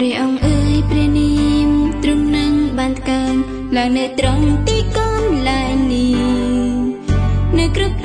ព្រះអង្គអើយព្រះនាមទ្រង់នឹងបានកើងឡើងនៅត្រង់ទីកន្លែងនេះនៅគ្រប់